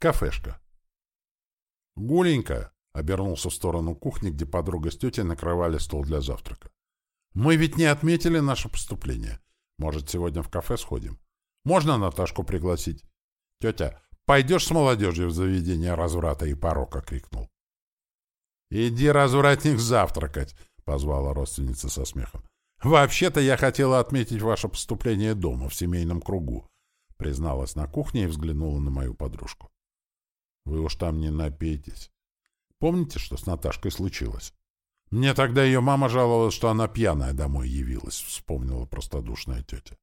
Кафешка. «Гуленька!» — обернулся в сторону кухни, где подруга с тетей накрывали стол для завтрака. «Мы ведь не отметили наше поступление. Может, сегодня в кафе сходим? Можно Наташку пригласить?» «Тетя, пойдешь с молодежью в заведение разврата и порока?» — крикнул. «Иди, развратник, завтракать!» — позвала родственница со смехом. «Вообще-то я хотела отметить ваше поступление дома, в семейном кругу», — призналась на кухне и взглянула на мою подружку. «Вы уж там не напейтесь. Помните, что с Наташкой случилось? Мне тогда ее мама жаловалась, что она пьяная домой явилась», — вспомнила простодушная тетя.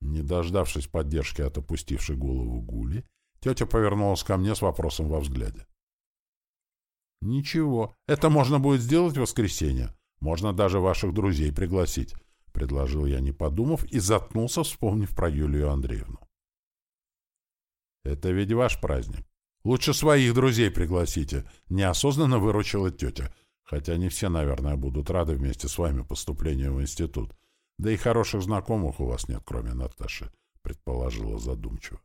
Не дождавшись поддержки от опустившей голову Гули, тетя повернулась ко мне с вопросом во взгляде. «Ничего, это можно будет сделать в воскресенье. Можно даже ваших друзей пригласить», — предложил я, не подумав, и заткнулся, вспомнив про Юлию Андреевну. «Это ведь ваш праздник. Лучше своих друзей пригласите», — неосознанно выручила тетя, хотя не все, наверное, будут рады вместе с вами поступлению в институт. Да и хороших знакомых у вас нет, кроме Наташи, — предположила задумчиво.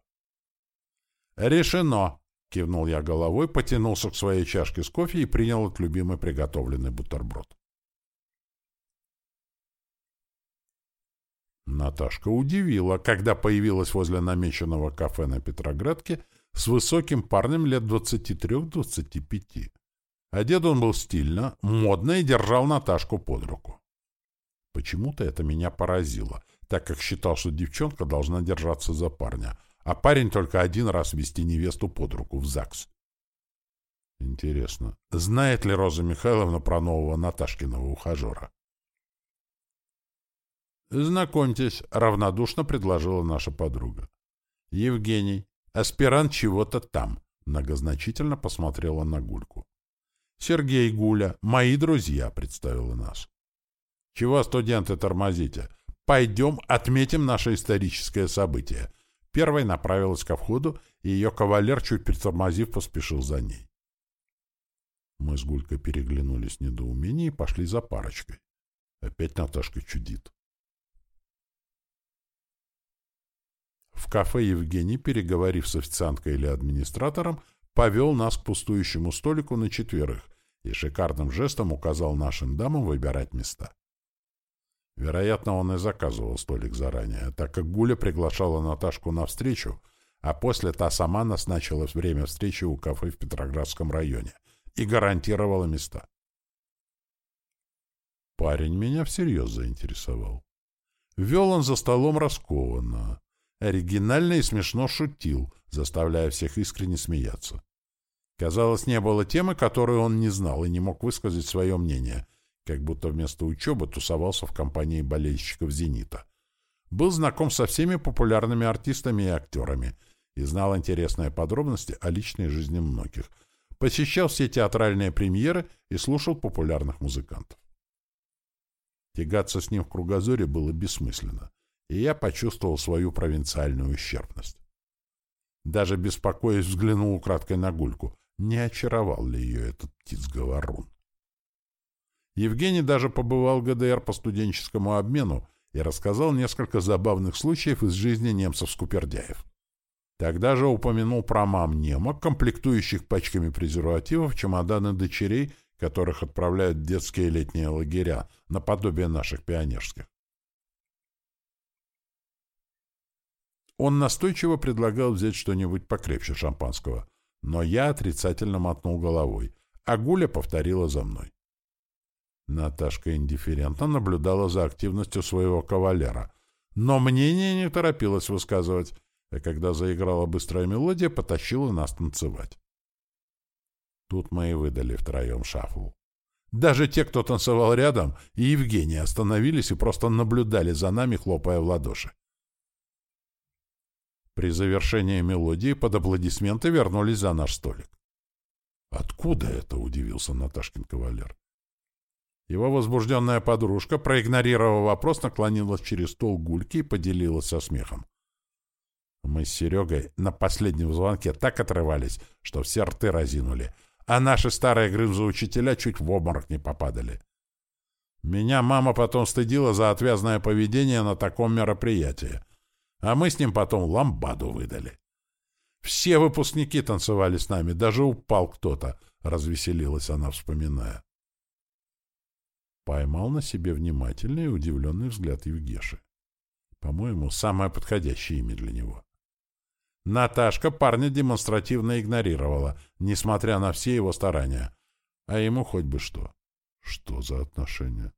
«Решено!» Кивнул я головой, потянулся к своей чашке с кофе и принял от любимый приготовленный бутерброд. Наташка удивила, когда появилась возле намеченного кафе на Петроградке с высоким парнем лет 23-25. Одет он был стильно, модно и держал Наташку под руку. Почему-то это меня поразило, так как считал, что девчонка должна держаться за парня — а парень только один раз вести невесту под руку в ЗАГС. Интересно, знает ли Роза Михайловна про нового Наташкиного ухажера? «Знакомьтесь», — равнодушно предложила наша подруга. «Евгений, аспирант чего-то там», — многозначительно посмотрела на Гульку. «Сергей Гуля, мои друзья», — представила нас. «Чего, студенты, тормозите? Пойдем отметим наше историческое событие», Первой направилась ко входу, и ее кавалер, чуть притормозив, поспешил за ней. Мы с Гулькой переглянулись в недоумении и пошли за парочкой. Опять Наташка чудит. В кафе Евгений, переговорив с официанткой или администратором, повел нас к пустующему столику на четверых и шикарным жестом указал нашим дамам выбирать места. Вероятно, он и заказывал столик заранее, так как Гуля приглашала Наташку на встречу, а после та сама назначила время встречи у кафе в Петроградском районе и гарантировала места. Парень меня всерьез заинтересовал. Вел он за столом раскованно, оригинально и смешно шутил, заставляя всех искренне смеяться. Казалось, не было темы, которую он не знал и не мог высказать свое мнение, как будто вместо учебы тусовался в компании болельщиков «Зенита». Был знаком со всеми популярными артистами и актерами и знал интересные подробности о личной жизни многих. Посещал все театральные премьеры и слушал популярных музыкантов. Тягаться с ним в кругозоре было бессмысленно, и я почувствовал свою провинциальную ущербность. Даже беспокоясь взглянул украдкой на Гульку, не очаровал ли ее этот птиц-говорун. Евгений даже побывал в ГДР по студенческому обмену и рассказал несколько забавных случаев из жизни немцев-скупердяев. Тогда же упомянул про мам немок, комплектующих пачками презервативов чемоданы дочерей, которых отправляют в детские летние лагеря, наподобие наших пионерских. Он настойчиво предлагал взять что-нибудь покрепче шампанского, но я отрицательно мотнул головой, а Гуля повторила за мной. Наташка индифферентно наблюдала за активностью своего кавалера, но мнение не торопилась высказывать, а когда заиграла быстрая мелодия, потащила нас танцевать. Тут мы и выдали втроем шафл. Даже те, кто танцевал рядом, и Евгений остановились и просто наблюдали за нами, хлопая в ладоши. При завершении мелодии под аплодисменты вернулись за наш столик. «Откуда это?» — удивился Наташкин кавалер. Его возбужденная подружка, проигнорировав вопрос, наклонилась через стол гульки и поделилась со смехом. Мы с Серегой на последнем звонке так отрывались, что все рты разинули, а наши старые грызы-учителя чуть в обморок не попадали. Меня мама потом стыдила за отвязное поведение на таком мероприятии, а мы с ним потом ламбаду выдали. Все выпускники танцевали с нами, даже упал кто-то, — развеселилась она, вспоминая. Поймал на себе внимательный и удивленный взгляд Евгеши. По-моему, самое подходящее имя для него. Наташка парня демонстративно игнорировала, несмотря на все его старания. А ему хоть бы что. Что за отношения?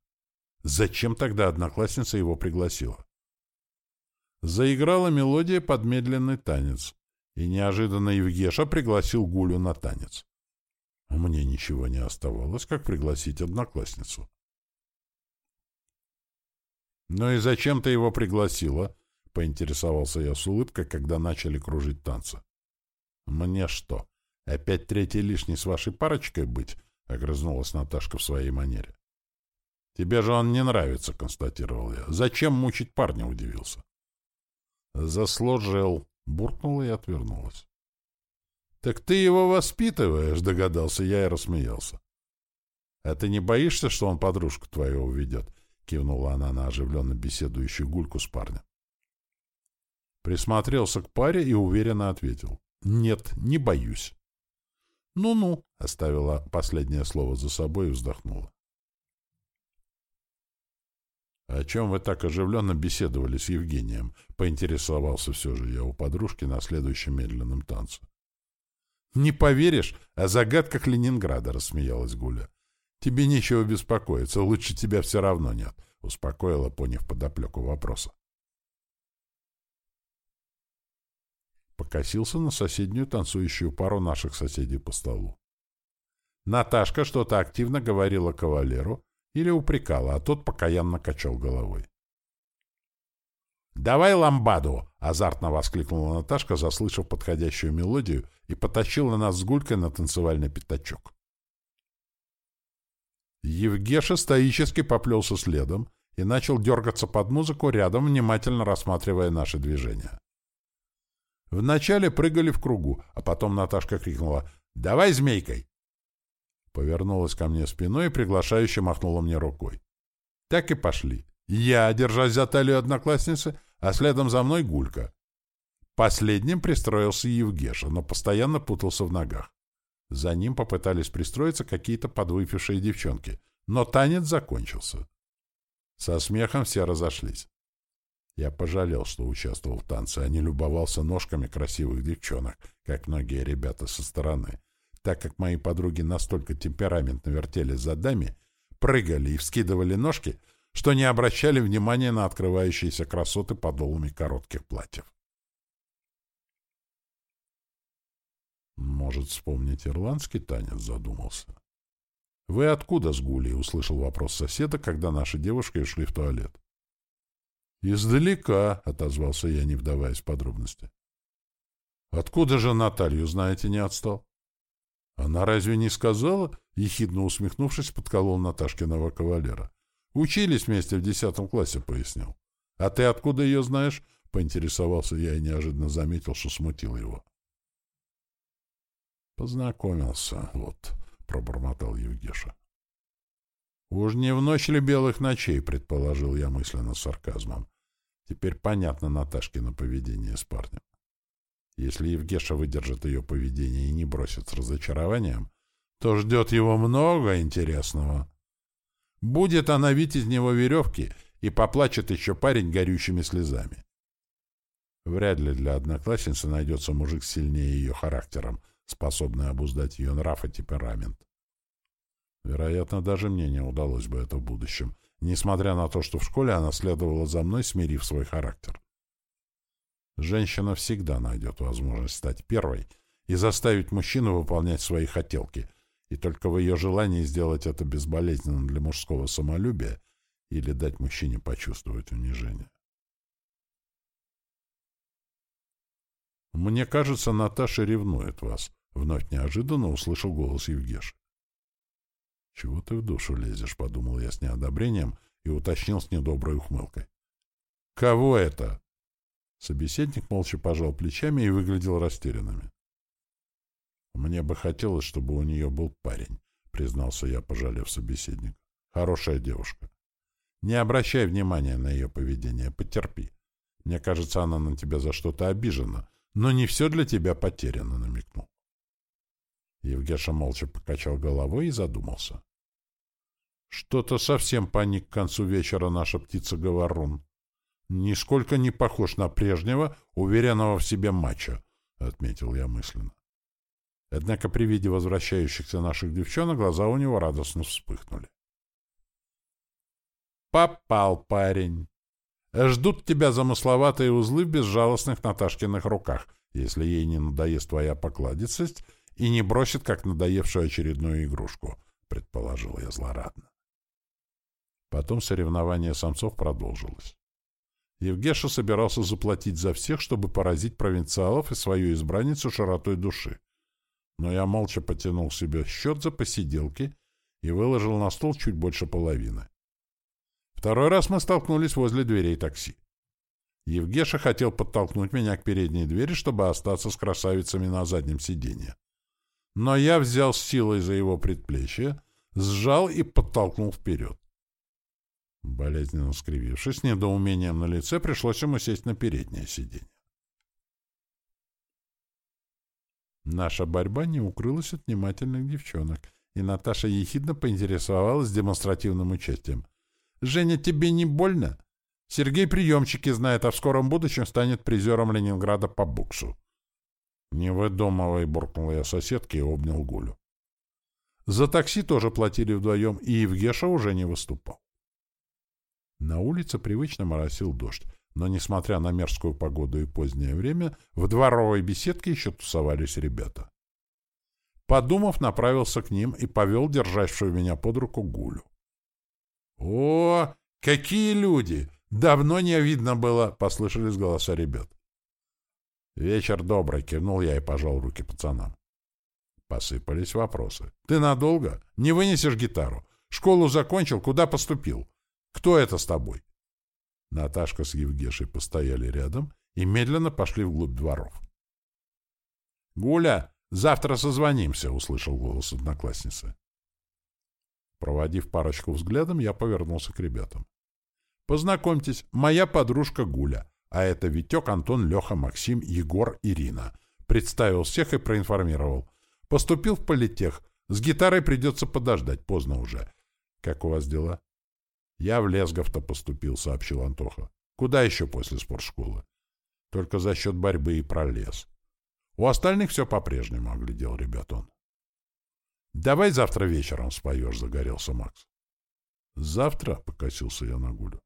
Зачем тогда одноклассница его пригласила? Заиграла мелодия под медленный танец, и неожиданно Евгеша пригласил Гулю на танец. Мне ничего не оставалось, как пригласить одноклассницу. «Ну и зачем ты его пригласила?» — поинтересовался я с улыбкой, когда начали кружить танцы. «Мне что, опять третий лишний с вашей парочкой быть?» — огрызнулась Наташка в своей манере. «Тебе же он не нравится», — констатировал я. «Зачем мучить парня?» — удивился. «Заслужил», — буркнула и отвернулась. «Так ты его воспитываешь», — догадался я и рассмеялся. «А ты не боишься, что он подружку твою уведет?» — кивнула она на оживленно беседующую гульку с парнем. Присмотрелся к паре и уверенно ответил. «Нет, не боюсь». «Ну-ну», — оставила последнее слово за собой и вздохнула. «О чем вы так оживленно беседовали с Евгением?» — поинтересовался все же я у подружки на следующем медленном танце. «Не поверишь, о загадках Ленинграда», — рассмеялась Гуля. «Тебе нечего беспокоиться, лучше тебя все равно нет», — успокоила, поняв подоплеку вопроса. Покосился на соседнюю танцующую пару наших соседей по столу. Наташка что-то активно говорила кавалеру или упрекала, а тот покаянно качал головой. «Давай ламбаду!» — азартно воскликнула Наташка, заслышав подходящую мелодию, и потащила нас с Гулькой на танцевальный пятачок. Евгеша стоически поплелся следом и начал дергаться под музыку рядом, внимательно рассматривая наши движения. Вначале прыгали в кругу, а потом Наташка крикнула «Давай змейкой!» Повернулась ко мне спиной и приглашающе махнула мне рукой. Так и пошли. Я, держась за талию одноклассницы, а следом за мной Гулька. Последним пристроился Евгеша, но постоянно путался в ногах. За ним попытались пристроиться какие-то подвыпившие девчонки, но танец закончился. Со смехом все разошлись. Я пожалел, что участвовал в танце, а не любовался ножками красивых девчонок, как многие ребята со стороны, так как мои подруги настолько темпераментно вертели задами, прыгали и вскидывали ножки, что не обращали внимания на открывающиеся красоты подолами коротких платьев. Может, вспомнить ирландский танец, задумался. «Вы откуда с Гулей?» — услышал вопрос соседа, когда наши девушки ушли в туалет. «Издалека», — отозвался я, не вдаваясь в подробности. «Откуда же Наталью, знаете, не отстал?» «Она разве не сказала?» — ехидно усмехнувшись, подколол Наташкиного кавалера. «Учились вместе в десятом классе», — пояснил. «А ты откуда ее знаешь?» — поинтересовался я и неожиданно заметил, что смутил его. Познакомился, вот, — пробормотал Евгеша. Уж не в ночь ли белых ночей, — предположил я мысленно с сарказмом. Теперь понятно Наташкино поведение с парнем. Если Евгеша выдержит ее поведение и не бросит с разочарованием, то ждет его много интересного. Будет она вить из него веревки, и поплачет еще парень горючими слезами. Вряд ли для одноклассницы найдется мужик сильнее ее характером, способный обуздать ее нрав и темперамент. Вероятно, даже мне не удалось бы это в будущем, несмотря на то, что в школе она следовала за мной, смирив свой характер. Женщина всегда найдет возможность стать первой и заставить мужчину выполнять свои хотелки, и только в ее желании сделать это безболезненно для мужского самолюбия или дать мужчине почувствовать унижение. «Мне кажется, Наташа ревнует вас», — вновь неожиданно услышал голос Евгеш. «Чего ты в душу лезешь?» — подумал я с неодобрением и уточнил с недоброй ухмылкой. «Кого это?» Собеседник молча пожал плечами и выглядел растерянными. «Мне бы хотелось, чтобы у нее был парень», — признался я, пожалев собеседника. «Хорошая девушка. Не обращай внимания на ее поведение, потерпи. Мне кажется, она на тебя за что-то обижена, Но не все для тебя потеряно, намекнул. Евгеша молча покачал головой и задумался. Что-то совсем паник к концу вечера наша птица-говорун. Нисколько не похож на прежнего, уверенного в себе мачо, — отметил я мысленно. Однако при виде возвращающихся наших девчонок глаза у него радостно вспыхнули. «Попал парень! Ждут тебя замысловатые узлы в безжалостных Наташкиных руках, если ей не надоест твоя покладистость и не бросит, как надоевшую очередную игрушку», — предположил я злорадно. Потом соревнование самцов продолжилось. Евгеша собирался заплатить за всех, чтобы поразить провинциалов и свою избранницу широтой души. Но я молча потянул себе счет за посиделки и выложил на стол чуть больше половины. Второй раз мы столкнулись возле дверей такси. Евгеша хотел подтолкнуть меня к передней двери, чтобы остаться с красавицами на заднем сиденье. Но я взял силой за его предплечье, сжал и подтолкнул вперед. Болезненно скривившись, недоумением на лице, пришлось ему сесть на переднее сиденье. Наша борьба не укрылась от внимательных девчонок, и Наташа ехидно поинтересовалась демонстративным участием. «Женя, тебе не больно? Сергей приемчики знает, а в скором будущем станет призером Ленинграда по буксу». «Не выдумывай», — буркнул я соседке и обнял Гулю. За такси тоже платили вдвоем, и Евгеша уже не выступал. На улице привычно моросил дождь, но, несмотря на мерзкую погоду и позднее время, в дворовой беседке еще тусовались ребята. Подумав, направился к ним и повел держащую меня под руку Гулю. «О, какие люди! Давно не видно было!» — послышались голоса ребят. «Вечер добрый!» — кивнул я и пожал руки пацанам. Посыпались вопросы. «Ты надолго? Не вынесешь гитару? Школу закончил? Куда поступил? Кто это с тобой? Наташка с Евгешей постояли рядом и медленно пошли вглубь дворов. «Гуля, завтра созвонимся», — услышал голос одноклассницы. Проводив парочку взглядом, я повернулся к ребятам. «Познакомьтесь, моя подружка Гуля, а это Витек, Антон, Леха, Максим, Егор, Ирина». Представил всех и проинформировал. «Поступил в политех. С гитарой придется подождать, поздно уже. Как у вас дела?» Я в Лесгов-то поступил, сообщил Антоха. Куда еще после спортшколы? Только за счет борьбы и пролез. У остальных все по-прежнему, оглядел ребят он. Давай завтра вечером споешь, загорелся Макс. Завтра, покосился я на Гулю.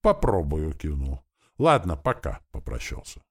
Попробую, кивнул. Ладно, пока, попрощался.